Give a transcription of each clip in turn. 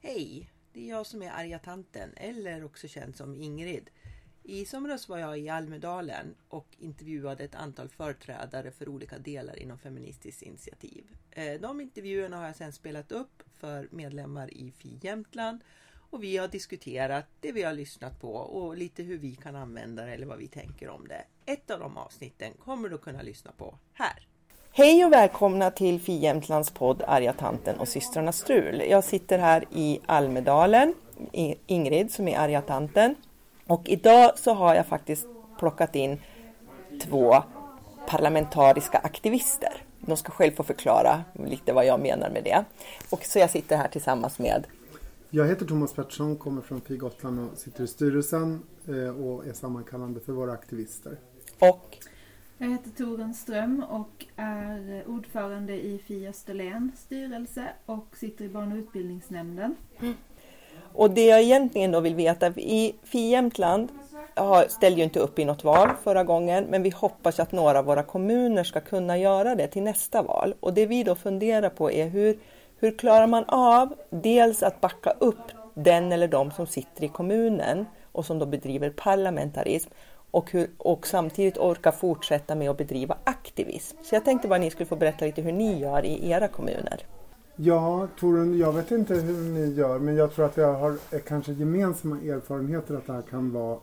Hej! Det är jag som är arga tanten, eller också känd som Ingrid. I somras var jag i Almedalen och intervjuade ett antal företrädare för olika delar inom Feministiskt initiativ. Eh, de intervjuerna har jag sedan spelat upp för medlemmar i FI Jämtland och vi har diskuterat det vi har lyssnat på och lite hur vi kan använda det eller vad vi tänker om det. Ett av de avsnitten kommer du att kunna lyssna på här. Hej och välkomna till Fi Jämtlands podd Arga tanten och systrarna Strul. Jag sitter här i Almedalen, Ingrid som är arga tanten. Och idag så har jag faktiskt plockat in två parlamentariska aktivister. De ska själv få förklara lite vad jag menar med det. Och så jag sitter här tillsammans med jag heter Thomas Pettersson, kommer från Fi Gotland och sitter i styrelsen eh, och är sammankallande för våra aktivister. Och jag heter Torun Ström och är ordförande i FI Österlen styrelse och sitter i barn och utbildningsnämnden. Mm. Och det jag egentligen då vill veta, i FI Jämtland ställde ju inte upp i något val förra gången, men vi hoppas att några av våra kommuner ska kunna göra det till nästa val. Och det vi då funderar på är hur, hur klarar man av dels att backa upp den eller de som sitter i kommunen och som då bedriver parlamentarism och, hur, och samtidigt orka fortsätta med att bedriva aktivism. Så jag tänkte bara ni skulle få berätta lite hur ni gör i era kommuner. Ja, Torun, jag vet inte hur ni gör men jag tror att jag har kanske gemensamma erfarenheter att det här kan vara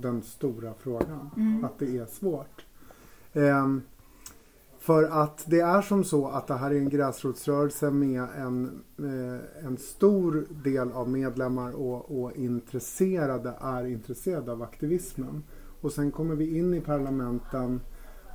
den stora frågan. Mm. Att det är svårt. Um, för att det är som så att det här är en gräsrotsrörelse med en, eh, en stor del av medlemmar och, och intresserade är intresserade av aktivismen. Och sen kommer vi in i parlamenten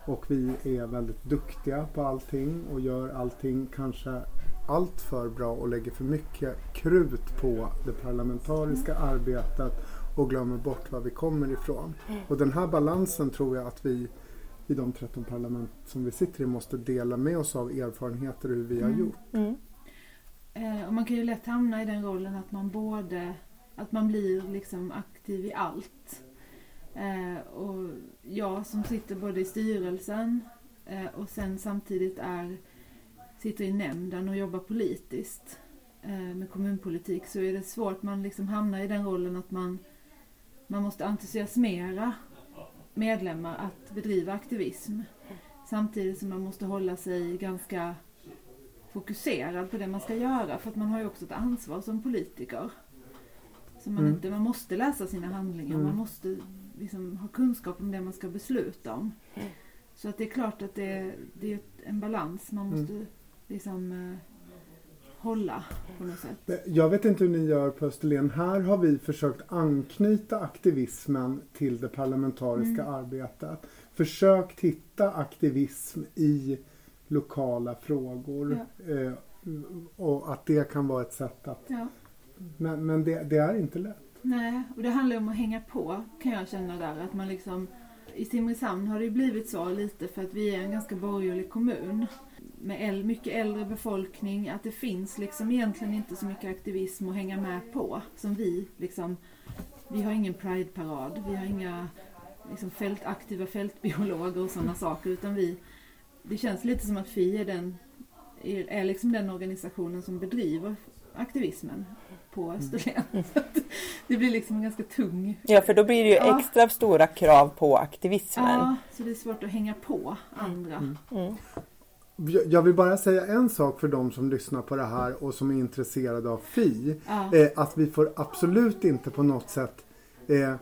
och vi är väldigt duktiga på allting och gör allting kanske allt för bra och lägger för mycket krut på det parlamentariska arbetet och glömmer bort var vi kommer ifrån. Mm. Och den här balansen tror jag att vi i de 13 parlament som vi sitter i måste dela med oss av erfarenheter hur vi har mm. gjort. Mm. Eh, och man kan ju lätt hamna i den rollen att man både att man blir liksom aktiv i allt. Eh, och jag som sitter både i styrelsen eh, och sen samtidigt är, sitter i nämnden och jobbar politiskt eh, med kommunpolitik så är det svårt. Man liksom hamnar i den rollen att man, man måste entusiasmera medlemmar att bedriva aktivism. Samtidigt som man måste hålla sig ganska fokuserad på det man ska göra för att man har ju också ett ansvar som politiker. Så man, mm. inte, man måste läsa sina handlingar, mm. man måste liksom ha kunskap om det man ska besluta om. Mm. Så att det är klart att det, det är en balans man måste mm. liksom eh, hålla på något sätt. Jag vet inte hur ni gör på Österlen. Här har vi försökt anknyta aktivismen till det parlamentariska mm. arbetet. Försökt hitta aktivism i lokala frågor. Ja. Eh, och att det kan vara ett sätt att... Ja. Men, men det, det, är inte lätt. Nej, och det handlar om att hänga på kan jag känna där. Att man liksom, I Simrishamn har det blivit så lite för att vi är en ganska borgerlig kommun med mycket äldre befolkning, att det finns liksom egentligen inte så mycket aktivism att hänga med på som vi. Liksom, vi har ingen Pride-parad, vi har inga liksom, fält, aktiva fältbiologer och sådana saker utan vi, det känns lite som att FI är, den, är, är liksom den organisationen som bedriver aktivismen på. Österlen. Mm. det blir liksom en ganska tung... Ja, för då blir det ju ja. extra stora krav på aktivismen. Ja, så det är svårt att hänga på andra. Mm. Mm. Jag vill bara säga en sak för de som lyssnar på det här och som är intresserade av FI. Ja. Eh, att vi får absolut inte på något sätt eh,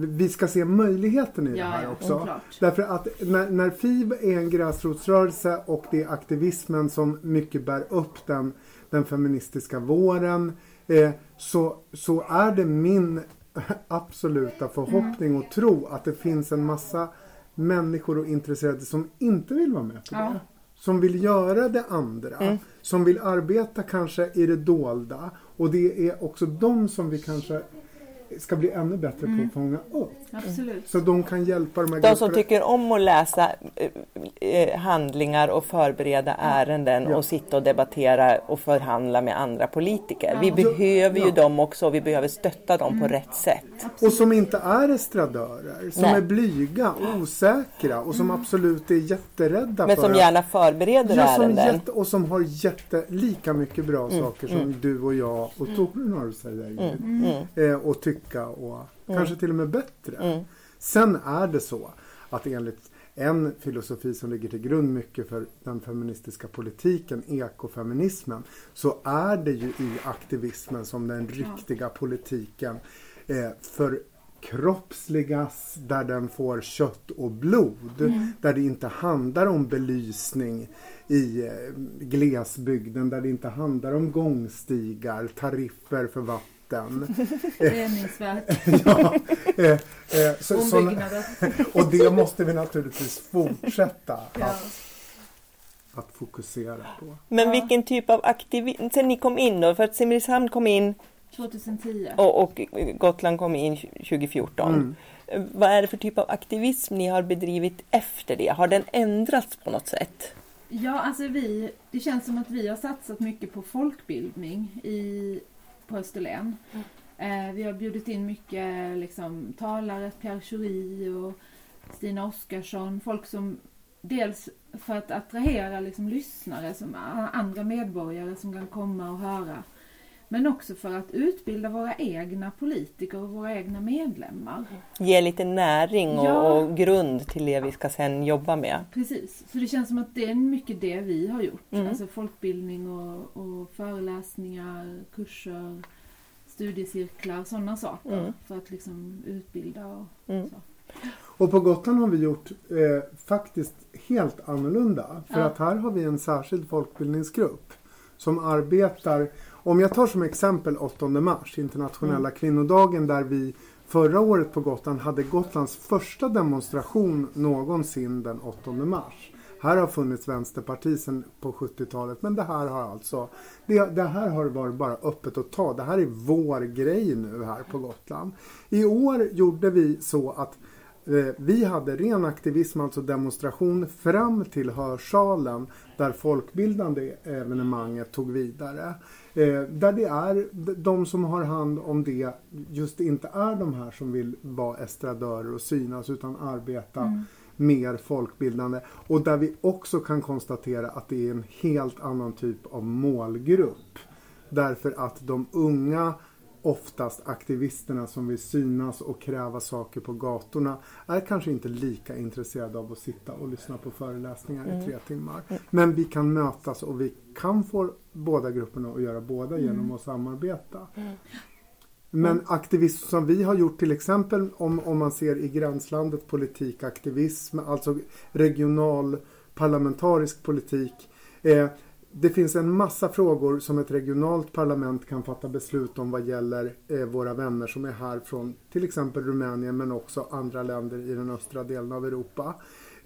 vi ska se möjligheten i ja, det här också. Ja, Därför att när, när FIB är en gräsrotsrörelse och det är aktivismen som mycket bär upp den, den feministiska våren eh, så, så är det min absoluta förhoppning och tro att det finns en massa människor och intresserade som inte vill vara med på ja. det. Som vill göra det andra. Mm. Som vill arbeta kanske i det dolda. Och det är också de som vi kanske ska bli ännu bättre på att fånga upp. Absolut. Så de kan hjälpa de här De som grupperna. tycker om att läsa eh, eh, handlingar och förbereda ärenden Ja. och sitta och debattera och förhandla med andra politiker. Vi Ja. behöver ju dem också och vi behöver stötta dem på rätt sätt. Och som inte är estradörer, som Nej. är blyga, osäkra och som absolut är jätterädda Men för som att- gärna förbereder Ja, som ärenden. jätte, och som har jätte, lika mycket bra saker som du och jag och Torun har att säga Ingrid. eh, och tycka och kanske till och med bättre. Sen är det så att enligt en filosofi som ligger till grund mycket för den feministiska politiken, ekofeminismen, så är det ju i aktivismen som den riktiga politiken eh, förkroppsligas, där den får kött och blod. Där det inte handlar om belysning i eh, glesbygden, där det inte handlar om gångstigar, tariffer för vatten. Reningsverk, ja, eh, eh, så, och det måste vi naturligtvis fortsätta Ja. att, att fokusera på. Men Ja. vilken typ av aktivism, sen ni kom in då, för att Simrishamn kom in 2010. och, och Gotland kom in 2014. Mm. Vad är det för typ av aktivism ni har bedrivit efter det? Har den ändrats på något sätt? Ja, alltså vi, det känns som att vi har satsat mycket på folkbildning i, på Österlen. Eh, vi har bjudit in mycket liksom, talare, Pierre Schori och Stina Oskarsson. Folk som dels för att attrahera liksom, lyssnare, som andra medborgare som kan komma och höra. Men också för att utbilda våra egna politiker och våra egna medlemmar. Ge lite näring och, Ja. och grund till det vi ska sen jobba med. Precis, så det känns som att det är mycket det vi har gjort. Mm. Alltså folkbildning och, och föreläsningar, kurser, studiecirklar, sådana saker. Mm. För att liksom utbilda och Mm. så. Och på Gotland har vi gjort eh, faktiskt helt annorlunda. För Ja. att här har vi en särskild folkbildningsgrupp som arbetar, om jag tar som exempel 8 mars, internationella kvinnodagen där vi förra året på Gotland hade Gotlands första demonstration någonsin den 8 mars. Här har funnits vänsterparti sedan på 70-talet men det här har alltså det, det här har varit bara öppet att ta. Det här är vår grej nu här på Gotland. I år gjorde vi så att Eh, Vi hade ren aktivism, alltså demonstration fram till hörsalen där folkbildande evenemanget tog vidare. Eh, Där det är de som har hand om det just inte är de här som vill vara estradörer och synas utan arbeta mer folkbildande. Och där vi också kan konstatera att det är en helt annan typ av målgrupp. Därför att de unga oftast aktivisterna som vill synas och kräva saker på gatorna är kanske inte lika intresserade av att sitta och lyssna på föreläsningar i tre timmar. Men vi kan mötas och vi kan få båda grupperna att göra båda genom att samarbeta. Men aktivism som vi har gjort till exempel om, om man ser i gränslandet politikaktivism, alltså regional parlamentarisk politik. Eh, det finns en massa frågor som ett regionalt parlament kan fatta beslut om vad gäller eh, våra vänner som är här från till exempel Rumänien men också andra länder i den östra delen av Europa.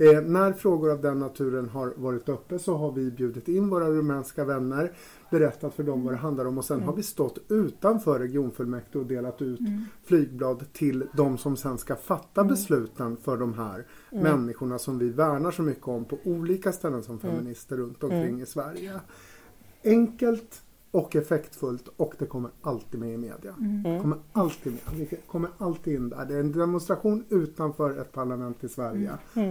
Eh, när frågor av den naturen har varit uppe så har vi bjudit in våra rumänska vänner, berättat för dem vad det handlar om och sen har vi stått utanför regionfullmäktige och delat ut flygblad till de som sen ska fatta besluten för de här människorna som vi värnar så mycket om på olika ställen som feminister runt omkring i Sverige. Enkelt och effektfullt och det kommer alltid med i media. Det kommer alltid med. Vi kommer alltid in där. Det är en demonstration utanför ett parlament i Sverige.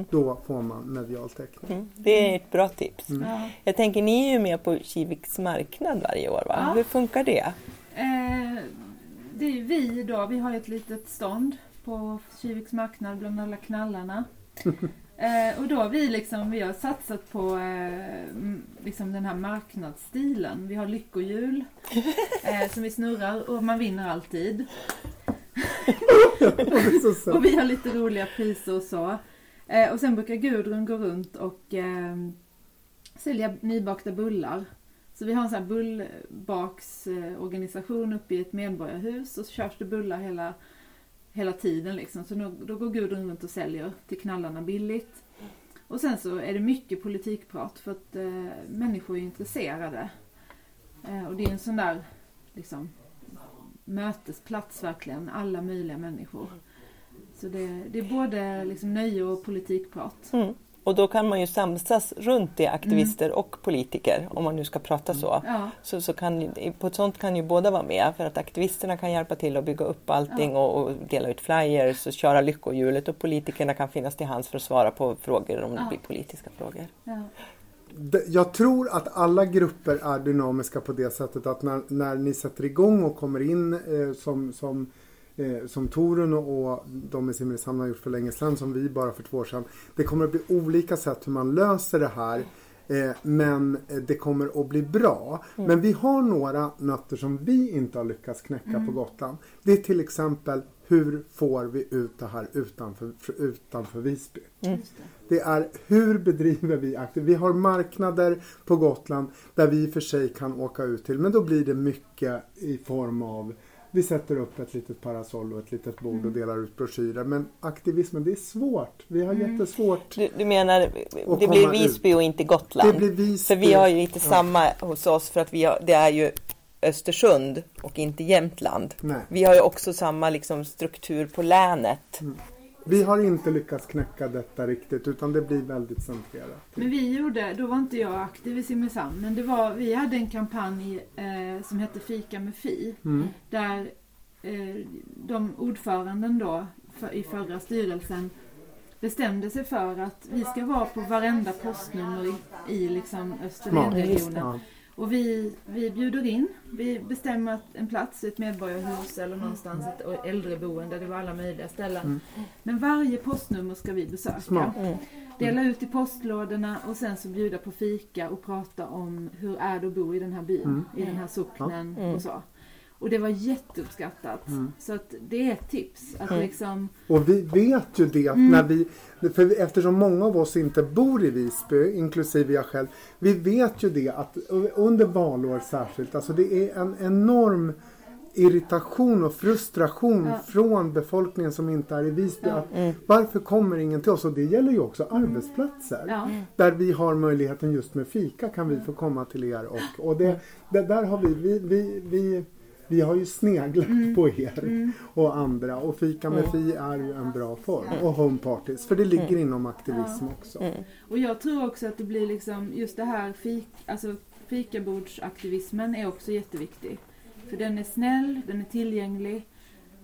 Då får man medial täckning. Mm. Det är ett bra tips. Ja. Jag tänker, ni är ju med på Kiviks marknad varje år va? Ja. Hur funkar det? Eh, det är vi då, vi har ett litet stånd på Kiviks marknad bland alla knallarna. Eh, och då har vi liksom, vi har satsat på eh, liksom den här marknadsstilen. Vi har lyckohjul eh, som vi snurrar och man vinner alltid. Och vi har lite roliga priser och så. Eh, och sen brukar Gudrun gå runt och eh, sälja nybakta bullar. Så vi har en sån här bullbaksorganisation uppe i ett medborgarhus och så körs det bullar hela, hela tiden liksom. Så då, då går Gudrun runt och säljer till knallarna billigt. Och sen så är det mycket politikprat för att eh, människor är intresserade. Eh, och det är en sån där liksom mötesplats verkligen, alla möjliga människor. Så det, det är både liksom nöje och politikprat. Mm. Och då kan man ju samsas runt det, aktivister mm. och politiker, om man nu ska prata så. Ja. så, så kan, på ett sånt kan ju båda vara med, för att aktivisterna kan hjälpa till att bygga upp allting ja. och, och, dela ut flyers och köra lyckohjulet och politikerna kan finnas till hands för att svara på frågor om ja. det blir politiska frågor. Jag tror att alla grupper är dynamiska på det sättet att när, när ni sätter igång och kommer in eh, som, som eh, som Torun och de i Simrishamn har gjort för länge sedan, som vi bara för två år sedan. Det kommer att bli olika sätt hur man löser det här. Eh, men det kommer att bli bra. Mm. Men vi har några nötter som vi inte har lyckats knäcka mm. på Gotland. Det är till exempel hur får vi ut det här utanför, utanför Visby? Mm. Det är hur bedriver vi aktivt? Vi har marknader på Gotland där vi i och för sig kan åka ut till men då blir det mycket i form av vi sätter upp ett litet parasoll och ett litet bord mm. och delar ut broschyrer. Men aktivismen, det är svårt. Vi har mm. jättesvårt. Du, du menar, det blir Visby ut. och inte Gotland? Det blir Visby. För vi har ju inte ja. samma hos oss för att vi har, det är ju Östersund och inte Jämtland. Nej. Vi har ju också samma liksom, struktur på länet. Mm. Vi har inte lyckats knäcka detta riktigt utan det blir väldigt centrerat. Men vi gjorde, då var inte jag aktiv i Simrishamn, men det var, vi hade en kampanj eh, som hette Fika med Fi. Mm. Där eh, de ordföranden då för, i förra styrelsen bestämde sig för att vi ska vara på varenda postnummer i, i liksom Österlenregionen. Ja, och vi, vi bjuder in, vi bestämmer en plats, ett medborgarhus eller någonstans ett äldreboende, det var alla möjliga ställen. Mm. Men varje postnummer ska vi besöka. Mm. Dela ut i postlådorna och sen så bjuda på fika och prata om hur är det att bo i den här byn, mm. i den här socknen mm. och så. Och det var jätteuppskattat. Mm. Så att det är ett tips. Att mm. liksom... Och vi vet ju det mm. när vi, för eftersom många av oss inte bor i Visby, inklusive jag själv. Vi vet ju det att under valår särskilt, alltså det är en enorm irritation och frustration ja. från befolkningen som inte är i Visby. Ja. Mm. Varför kommer ingen till oss? Och det gäller ju också mm. arbetsplatser. Ja. Där vi har möjligheten just med fika kan vi få komma till er. Och, och det, det där har vi, vi, vi, vi vi har ju sneglat mm. på er mm. och andra och Fika med mm. Fi är ju en bra form och home parties för det ligger mm. inom aktivism ja. också. Mm. Och jag tror också att det blir liksom just det här fik, alltså fikabordsaktivismen är också jätteviktig. För den är snäll, den är tillgänglig,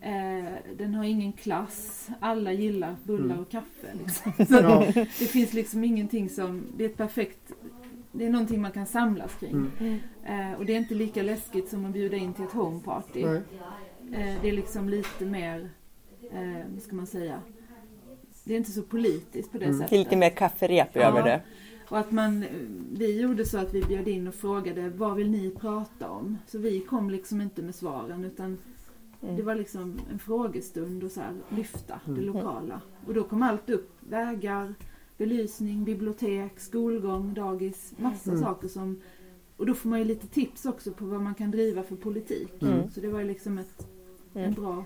eh, den har ingen klass, alla gillar bullar mm. och kaffe. Liksom. Så ja. det, det finns liksom ingenting som, det är ett perfekt det är någonting man kan samlas kring. Mm. Eh, och det är inte lika läskigt som att bjuda in till ett homeparty. Eh, det är liksom lite mer, eh, vad ska man säga, det är inte så politiskt på det mm. sättet. Lite mer kafferep ja. över det. Och att man, vi gjorde så att vi bjöd in och frågade vad vill ni prata om? Så vi kom liksom inte med svaren utan mm. det var liksom en frågestund och så här, lyfta det mm. lokala. Och då kom allt upp, vägar, belysning, bibliotek, skolgång, dagis, massa mm. saker som och då får man ju lite tips också på vad man kan driva för politik. Mm. Så det var ju liksom ett, en mm. bra...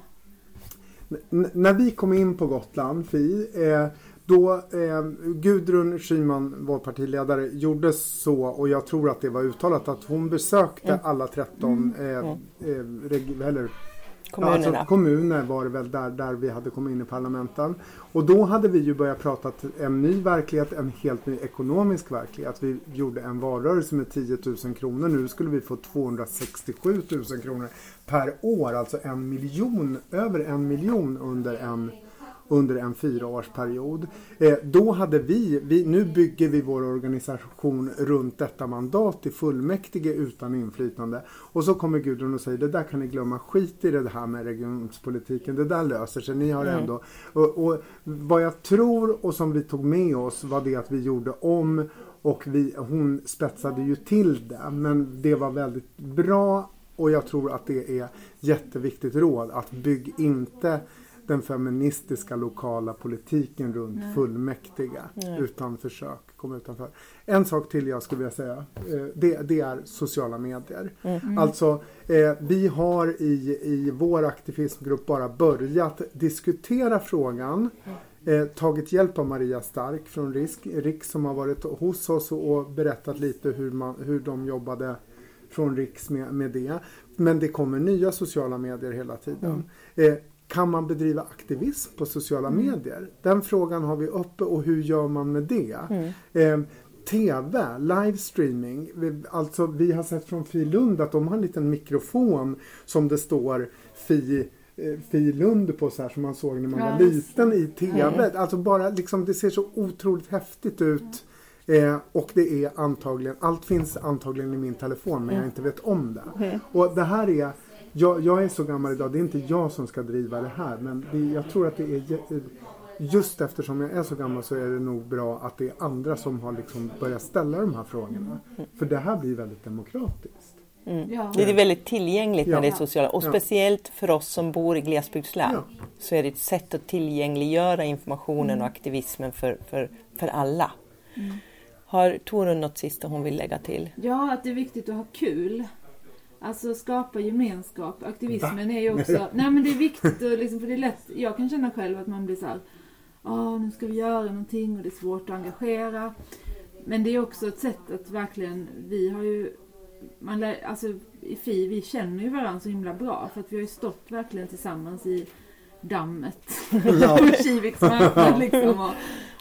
N när vi kom in på Gotland, Fi, eh, då eh, Gudrun Schyman, vår partiledare, gjorde så och jag tror att det var uttalat att hon besökte mm. alla 13 mm. eh, eh, eller Kommunerna. Alltså, kommuner var det väl där, där vi hade kommit in i parlamenten. Och då hade vi ju börjat prata en ny verklighet, en helt ny ekonomisk verklighet. Vi gjorde en valrörelse med 10 000 kronor. Nu skulle vi få 267 000 kronor per år, alltså en miljon, över en miljon under en under en fyraårsperiod. Eh, då hade vi, vi, nu bygger vi vår organisation runt detta mandat i fullmäktige utan inflytande. Och så kommer Gudrun och säger det där kan ni glömma, skit i det här med regionspolitiken, det där löser sig, ni har mm. ändå... Och, och vad jag tror och som vi tog med oss var det att vi gjorde om och vi, hon spetsade ju till det men det var väldigt bra och jag tror att det är jätteviktigt råd att bygg inte den feministiska lokala politiken runt Nej. fullmäktige Nej. utan försök komma utanför. En sak till jag skulle vilja säga. Eh, det, det är sociala medier. Mm. Alltså eh, vi har i, i vår aktivismgrupp bara börjat diskutera frågan. Eh, tagit hjälp av Maria Stark från RISK, RIK som har varit hos oss och, och berättat lite hur, man, hur de jobbade från Riks med, med det. Men det kommer nya sociala medier hela tiden. Mm. Eh, kan man bedriva aktivism på sociala mm. medier? Den frågan har vi uppe och hur gör man med det? Mm. Eh, TV, livestreaming. Alltså vi har sett från Fi Lund att de har en liten mikrofon som det står Fi eh, Lund på så här som man såg när man var liten i TV. Mm. Alltså bara liksom det ser så otroligt häftigt ut. Eh, och det är antagligen, allt finns antagligen i min telefon men jag inte vet om det. Och det här är jag, jag, är så gammal idag, det är inte jag som ska driva det här men det, jag tror att det är just eftersom jag är så gammal så är det nog bra att det är andra som har liksom börjat ställa de här frågorna. Mm. För det här blir väldigt demokratiskt. Mm. Ja. Det är väldigt tillgängligt när det är sociala och speciellt för oss som bor i glesbygdslän ja. så är det ett sätt att tillgängliggöra informationen mm. och aktivismen för, för, för alla. Mm. Har Torun något sista hon vill lägga till? Ja, att det är viktigt att ha kul. Alltså skapa gemenskap. Aktivismen är ju också... Nej men det är viktigt och liksom, för det är lätt. Jag kan känna själv att man blir så här. Åh, nu ska vi göra någonting och det är svårt att engagera. Men det är också ett sätt att verkligen, vi har ju, man lär, alltså i FI, vi känner ju varandra så himla bra för att vi har ju stått verkligen tillsammans i dammet ja. Kiviks marknad liksom. Och,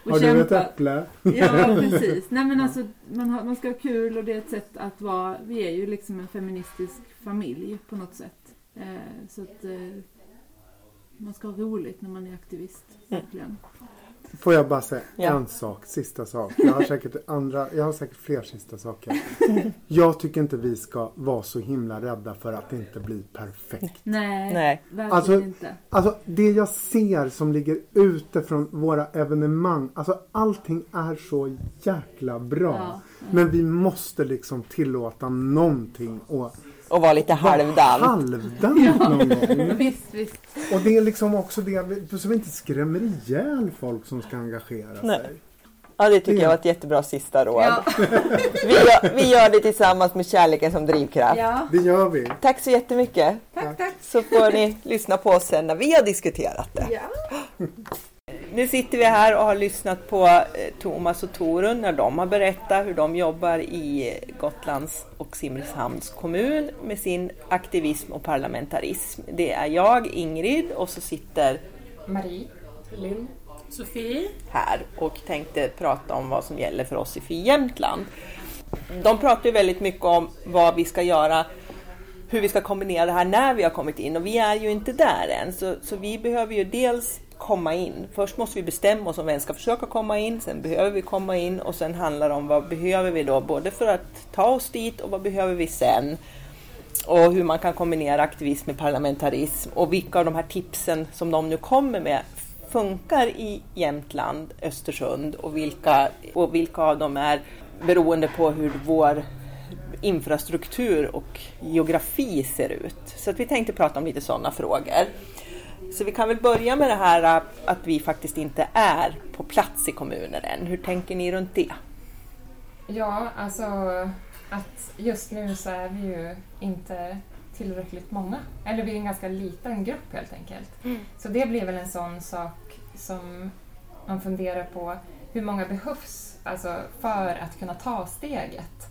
och har kämpa. du ett äpple? ja, precis. Nej men alltså man, har, man ska ha kul och det är ett sätt att vara, vi är ju liksom en feministisk familj på något sätt. Eh, så att eh, man ska ha roligt när man är aktivist, mm. Får jag bara säga ja. en sak, sista sak. Jag har säkert andra, jag har säkert fler sista saker. Jag tycker inte vi ska vara så himla rädda för att det inte blir perfekt. Nej, Nej. verkligen alltså, inte. Alltså det jag ser som ligger ute från våra evenemang, alltså allting är så jäkla bra. Ja. Men vi måste liksom tillåta någonting och och vara lite halvdant. Halvdant någon gång. visst, visst. Och det är liksom också det, så vi inte skrämmer ihjäl folk som ska engagera Nej. sig. Ja, det tycker det. jag var ett jättebra sista råd. Ja. vi, gör, vi gör det tillsammans med kärleken som drivkraft. Ja. Det gör vi. Tack så jättemycket. Tack, tack. Så får ni lyssna på oss sen när vi har diskuterat det. Ja nu sitter vi här och har lyssnat på eh, Thomas och Torun när de har berättat hur de jobbar i Gotlands och Simrishamns kommun med sin aktivism och parlamentarism. Det är jag, Ingrid, och så sitter Marie, Linn, Sofie här och tänkte prata om vad som gäller för oss i FI Jämtland. De pratar ju väldigt mycket om vad vi ska göra hur vi ska kombinera det här när vi har kommit in och vi är ju inte där än. Så, så vi behöver ju dels komma in. Först måste vi bestämma oss om vem ska försöka komma in, sen behöver vi komma in och sen handlar det om vad behöver vi då både för att ta oss dit och vad behöver vi sen? Och hur man kan kombinera aktivism med parlamentarism och vilka av de här tipsen som de nu kommer med funkar i Jämtland, Östersund och vilka, och vilka av dem är beroende på hur vår infrastruktur och geografi ser ut. Så att vi tänkte prata om lite sådana frågor. Så vi kan väl börja med det här äh, att vi faktiskt inte är på plats i kommunen än. Hur tänker ni runt det? Ja, alltså att just nu så är vi ju inte tillräckligt många. Eller vi är en ganska liten grupp helt enkelt. Mm. Så det blir väl en sån sak som man funderar på. Hur många behövs alltså, för att kunna ta steget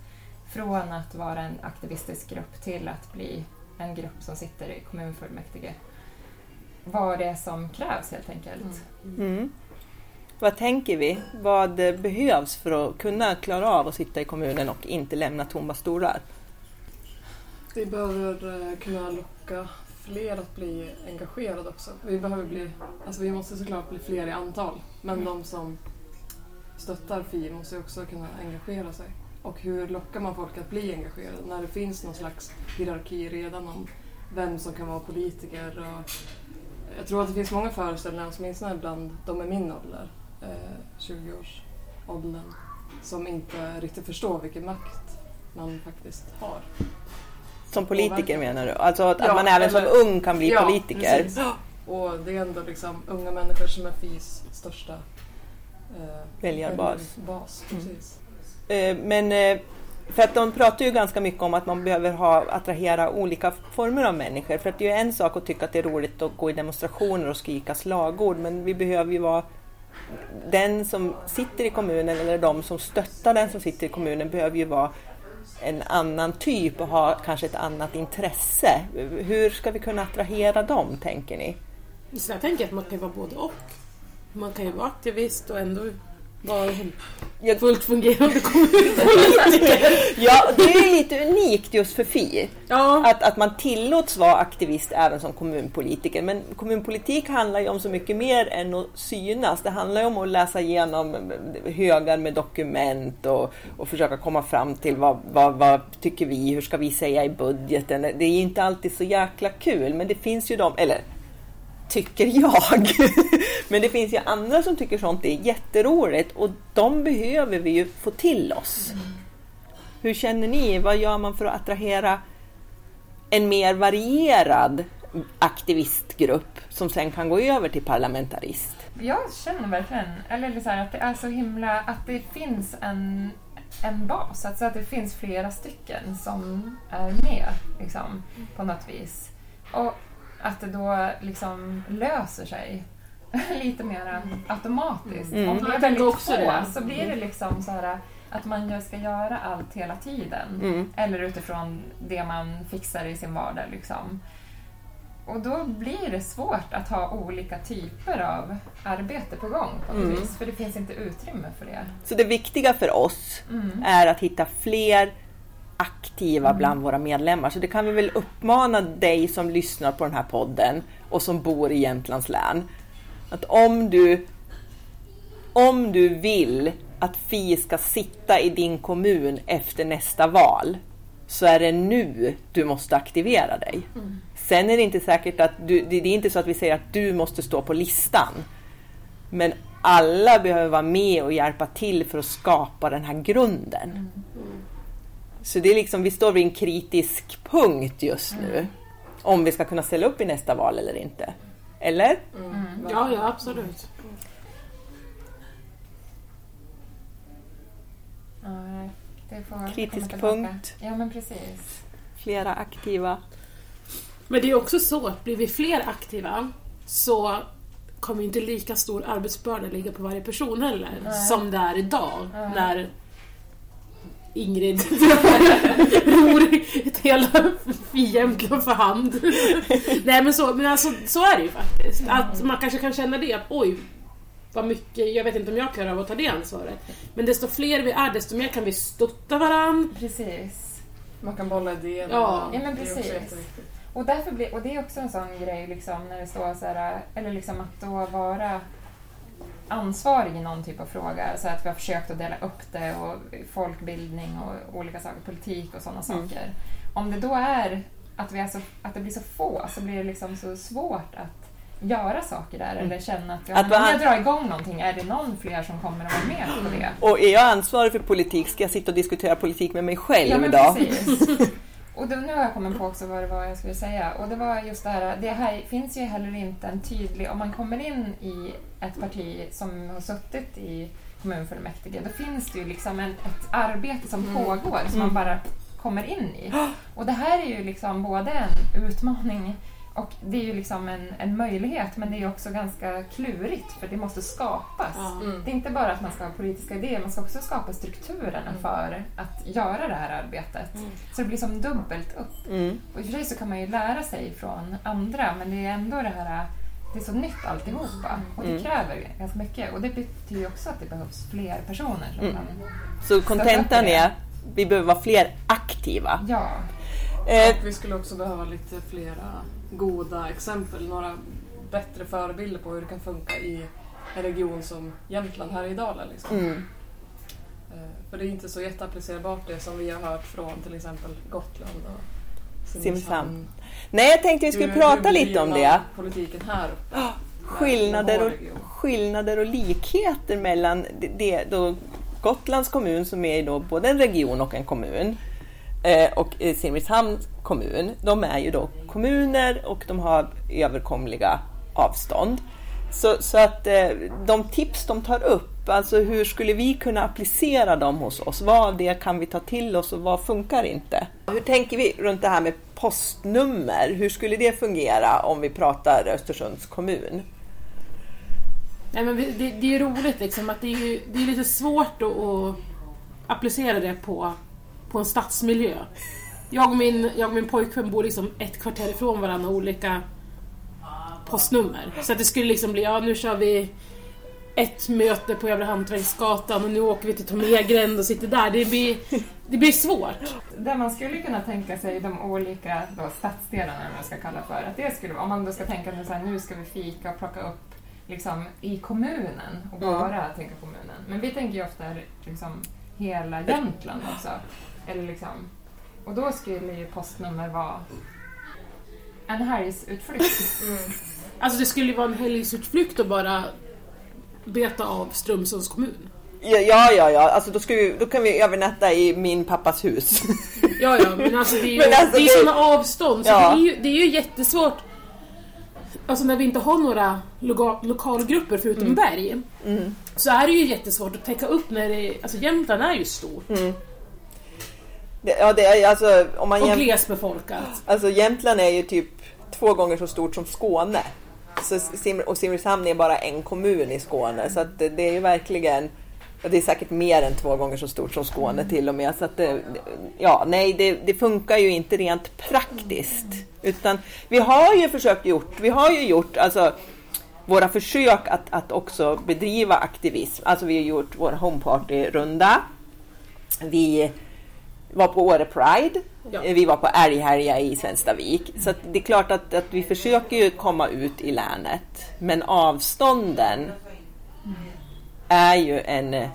från att vara en aktivistisk grupp till att bli en grupp som sitter i kommunfullmäktige vad det är som krävs helt enkelt. Mm. Mm. Vad tänker vi? Vad behövs för att kunna klara av att sitta i kommunen och inte lämna tomma stolar? Vi behöver eh, kunna locka fler att bli engagerade också. Vi, behöver bli, alltså vi måste såklart bli fler i antal, men mm. de som stöttar FI måste också kunna engagera sig. Och hur lockar man folk att bli engagerade när det finns någon slags hierarki redan om vem som kan vara politiker och jag tror att det finns många föreställningar, åtminstone bland de i min ålder, eh, 20-årsåldern, som inte riktigt förstår vilken makt man faktiskt har. Som politiker menar du? Alltså att, ja, att man även eller, som ung kan bli ja, politiker? Precis. Och det är ändå liksom unga människor som är FIs största eh, väljarbas. Bas, precis. Mm. Eh, men eh, för att de pratar ju ganska mycket om att man behöver ha, attrahera olika former av människor. För att det är ju en sak att tycka att det är roligt att gå i demonstrationer och skrika slagord, men vi behöver ju vara den som sitter i kommunen eller de som stöttar den som sitter i kommunen behöver ju vara en annan typ och ha kanske ett annat intresse. Hur ska vi kunna attrahera dem, tänker ni? Så jag tänker att man kan vara både och. Man kan ju vara aktivist och ändå vara en fullt fungerande kommunpolitiker. ja, det är lite unikt just för Fi. Ja. Att, att man tillåts vara aktivist även som kommunpolitiker. Men kommunpolitik handlar ju om så mycket mer än att synas. Det handlar ju om att läsa igenom högar med dokument och, och försöka komma fram till vad, vad, vad tycker vi, hur ska vi säga i budgeten. Det är inte alltid så jäkla kul, men det finns ju de, eller tycker jag. Men det finns ju andra som tycker sånt är jätteroligt och de behöver vi ju få till oss. Mm. Hur känner ni? Vad gör man för att attrahera en mer varierad aktivistgrupp som sen kan gå över till parlamentarist? Jag känner verkligen eller så här, att det är så himla att det finns en, en bas, alltså att det finns flera stycken som är med liksom, på något vis. Och att det då liksom löser sig lite mer mm. automatiskt. Mm. Om det är väldigt få det. så blir det liksom så här att man ska göra allt hela tiden. Mm. Eller utifrån det man fixar i sin vardag. Liksom. Och då blir det svårt att ha olika typer av arbete på gång på något mm. vis, för det finns inte utrymme för det. Så det viktiga för oss mm. är att hitta fler aktiva mm. bland våra medlemmar. Så det kan vi väl uppmana dig som lyssnar på den här podden och som bor i Jämtlands län. Att om du, om du vill att Fi ska sitta i din kommun efter nästa val så är det nu du måste aktivera dig. Mm. Sen är det inte säkert att du, det är inte så att vi säger att du måste stå på listan. Men alla behöver vara med och hjälpa till för att skapa den här grunden. Mm. Så det är liksom, vi står vid en kritisk punkt just nu. Mm. Om vi ska kunna ställa upp i nästa val eller inte. Eller? Mm. Ja, ja absolut. Kritisk punkt. Ja, men precis. Flera aktiva. Men det är också så att blir vi fler aktiva så kommer inte lika stor arbetsbörda ligga på varje person heller. Nej. Som det är idag. Nej. När Ingrid ror ett hela Jämtland för hand. Nej men så, men alltså, så är det ju faktiskt. Att man kanske kan känna det att oj, vad mycket, jag vet inte om jag klarar av att ta det ansvaret. Men desto fler vi är, desto mer kan vi stötta varandra. Precis. Man kan bolla idéer. Ja. ja, men precis. Och, därför blir, och det är också en sån grej liksom, när det står så här, eller liksom att då vara ansvarig i någon typ av fråga. Så att vi har försökt att dela upp det och folkbildning och olika saker, politik och sådana mm. saker. Om det då är att, vi är så, att det blir så få så blir det liksom så svårt att göra saker där mm. eller känna att, ja, att om jag drar igång någonting, är det någon fler som kommer att vara med på det? Och är jag ansvarig för politik, ska jag sitta och diskutera politik med mig själv ja, idag? Precis. Och då, nu har jag kommit på också vad det var jag skulle säga. Och det var just det här, det här finns ju heller inte en tydlig... Om man kommer in i ett parti som har suttit i kommunfullmäktige, då finns det ju liksom en, ett arbete som mm. pågår som mm. man bara kommer in i. Och det här är ju liksom både en utmaning och det är ju liksom en, en möjlighet men det är också ganska klurigt för det måste skapas. Mm. Det är inte bara att man ska ha politiska idéer, man ska också skapa strukturerna mm. för att göra det här arbetet. Mm. Så det blir som dubbelt upp. Mm. Och i och för sig så kan man ju lära sig från andra men det är ändå det här det är så nytt alltihopa och det mm. kräver ganska mycket och det betyder också att det behövs fler personer som mm. kan Så kontentan är vi behöver vara fler aktiva. Ja. Eh, och vi skulle också behöva lite flera goda exempel, några bättre förebilder på hur det kan funka i en region som Jämtland, Härjedalen. Liksom. Mm. Eh, för det är inte så jätteapplicerbart det som vi har hört från till exempel Gotland och Simrishamn. Nej, jag tänkte vi skulle hur, prata hur lite om det. politiken här uppe. skillnader, och, skillnader och likheter mellan det, det, då Gotlands kommun som är då både en region och en kommun Eh, och Simrishamns kommun, de är ju då kommuner och de har överkomliga avstånd. Så, så att eh, de tips de tar upp, alltså hur skulle vi kunna applicera dem hos oss? Vad av det kan vi ta till oss och vad funkar inte? Hur tänker vi runt det här med postnummer? Hur skulle det fungera om vi pratar Östersunds kommun? Nej, men det, det är roligt liksom att det är, det är lite svårt att, att applicera det på på en stadsmiljö. Jag och min, jag och min pojkvän bor liksom ett kvarter ifrån varandra, olika postnummer. Så att det skulle liksom bli, ja nu kör vi ett möte på Jävla Hantverksgatan och nu åker vi till Tomegränd och sitter där. Det blir, det blir svårt. Där man skulle kunna tänka sig de olika då, stadsdelarna, jag ska kalla för, att det skulle om man då ska tänka sig så här, nu ska vi fika och plocka upp liksom, i kommunen och bara mm. tänka kommunen. Men vi tänker ju ofta liksom, hela Jämtland också. Eller liksom, och då skulle ju postnummer vara en helgsutflykt. Mm. Alltså det skulle ju vara en helgsutflykt att bara beta av Strömsunds kommun. Ja, ja, ja, ja. Alltså, då, ska vi, då kan vi övernatta i min pappas hus. Ja, ja, men alltså det är ju alltså, det är sådana avstånd så ja. det, är ju, det är ju jättesvårt. Alltså när vi inte har några loka, lokalgrupper förutom mm. berg mm. så är det ju jättesvårt att täcka upp när det Alltså Jämtland är ju stort. Mm. Det, ja, det är alltså om man Och glesbefolkat. Alltså Jämtland är ju typ två gånger så stort som Skåne. Så Sim och Simrishamn är bara en kommun i Skåne så det, det är ju verkligen det är säkert mer än två gånger så stort som Skåne till och med. Så det, ja, nej, det, det, funkar ju inte rent praktiskt. Utan vi har ju försökt gjort, vi har ju gjort alltså våra försök att, att också bedriva aktivism. Alltså vi har gjort vår homeparty-runda. Vi var på Åre Pride. Ja. Vi var på älghelga i Svenstavik. Så det är klart att, att vi försöker ju komma ut i länet. Men avstånden är ju en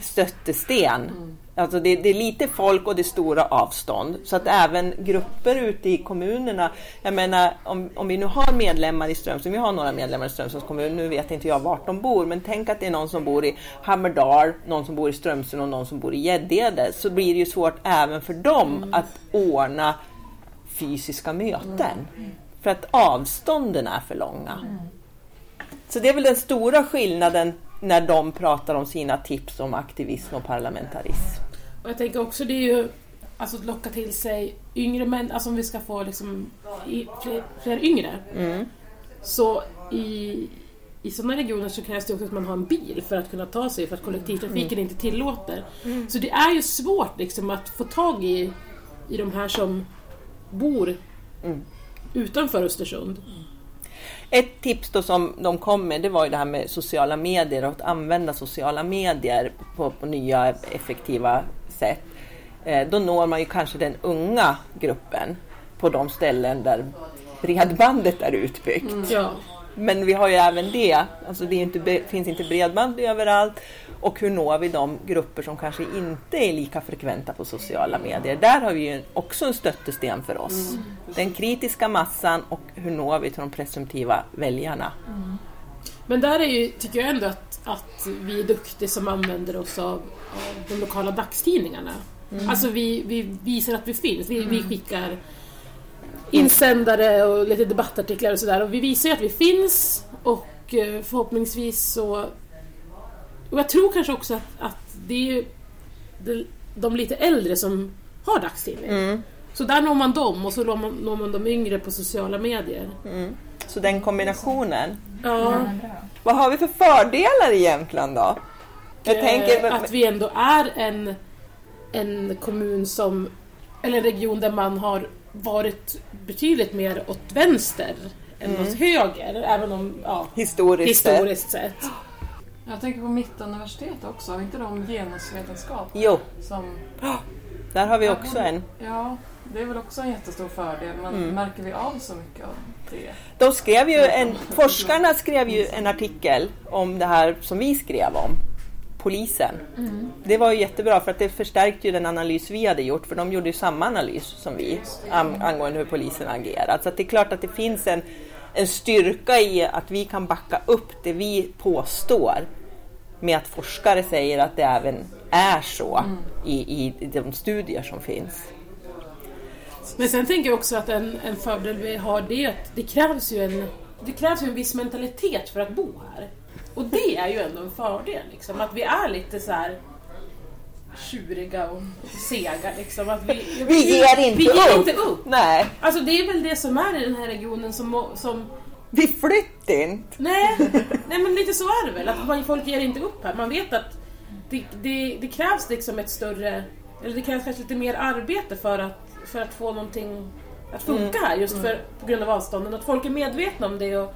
stöttesten. Mm. Alltså det, det, är lite folk och det är stora avstånd. Så att även grupper ute i kommunerna. Jag menar om, om vi nu har medlemmar i Strömsund. Vi har några medlemmar i Strömsunds kommun. Nu vet inte jag vart de bor. Men tänk att det är någon som bor i Hammerdal, någon som bor i Strömsund och någon som bor i Gäddede. Så blir det ju svårt även för dem mm. att ordna fysiska möten. Mm. För att avstånden är för långa. Mm. Så det är väl den stora skillnaden när de pratar om sina tips om aktivism och parlamentarism. Och jag tänker också det är ju alltså att locka till sig yngre män, alltså om vi ska få liksom fler, fler yngre. Mm. Så i, i sådana regioner så krävs det också att man har en bil för att kunna ta sig för att kollektivtrafiken mm. inte tillåter. Mm. Så det är ju svårt liksom att få tag i, i de här som bor mm. utanför Östersund. Ett tips då som de kom med det var ju det här med sociala medier och att använda sociala medier på, på nya effektiva sätt. Eh, då når man ju kanske den unga gruppen på de ställen där bredbandet är utbyggt. Mm. Ja. Men vi har ju även det, alltså det inte, finns inte bredband överallt och hur når vi de grupper som kanske inte är lika frekventa på sociala medier? Där har vi ju också en stöttesten för oss. Mm. Den kritiska massan och hur når vi till de presumtiva väljarna? Mm. Men där är ju, tycker jag ändå att, att vi är duktiga som använder oss av, av de lokala dagstidningarna. Mm. Alltså vi, vi visar att vi finns. Vi, vi mm. skickar insändare och lite debattartiklar och sådär. Och vi visar ju att vi finns och eh, förhoppningsvis så och jag tror kanske också att, att det är de, de lite äldre som har dagstidning. Mm. Så där når man dem och så når man, når man de yngre på sociala medier. Mm. Så den kombinationen. Ja. Vad har vi för fördelar i Jämtland då? Jag eh, tänker... Att vi ändå är en, en kommun som, eller en region där man har varit betydligt mer åt vänster än mm. åt höger. Även om, ja, historiskt, historiskt sett. sett. Jag tänker på Mittuniversitetet också, har inte de genusvetenskap? Jo. Som... Där har vi också en. Ja, det är väl också en jättestor fördel, men mm. märker vi av så mycket av? De skrev ju en, forskarna skrev ju en artikel om det här som vi skrev om, polisen. Mm. Det var ju jättebra för att det förstärkte ju den analys vi hade gjort, för de gjorde ju samma analys som vi angående hur polisen agerar. Så det är klart att det finns en, en styrka i att vi kan backa upp det vi påstår med att forskare säger att det även är så mm. i, i de studier som finns. Men sen tänker jag också att en, en fördel vi har det är att det krävs ju en, det krävs en viss mentalitet för att bo här. Och det är ju ändå en fördel, liksom, att vi är lite så här tjuriga och sega. Liksom. Att vi, vi, vi ger, inte, vi ger upp. inte upp. Nej. Alltså det är väl det som är i den här regionen som, som vi flyttar inte! Nej, nej men lite så är det väl. Att man, folk ger inte upp här. Man vet att det, det, det krävs liksom ett större eller det krävs kanske lite mer arbete för att, för att få någonting att funka här just för, på grund av avstånden. Att folk är medvetna om det. Och,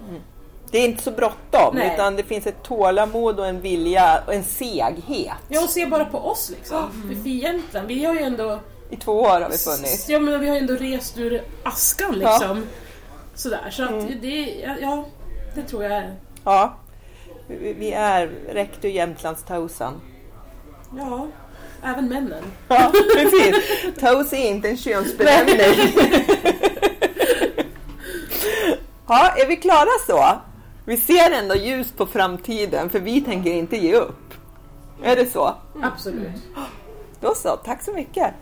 Det är inte så bråttom Nej. utan det finns ett tålamod och en vilja och en seghet. ja, och se bara på oss liksom. För i Jämtland, vi har ju ändå I två år har vi funnits. Ja men vi har ju ändå rest ur askan liksom. Sådär, så att det, ja, ja, det tror jag är. Ja. Vi är räckt ur Jämtlandstausan. Ja, även männen. Ja, precis. Taus är inte en könsbenämning. Ja, är vi klara så? Vi ser ändå ljus på framtiden för vi tänker inte ge upp. Är det så? Absolut. Då så, tack så mycket.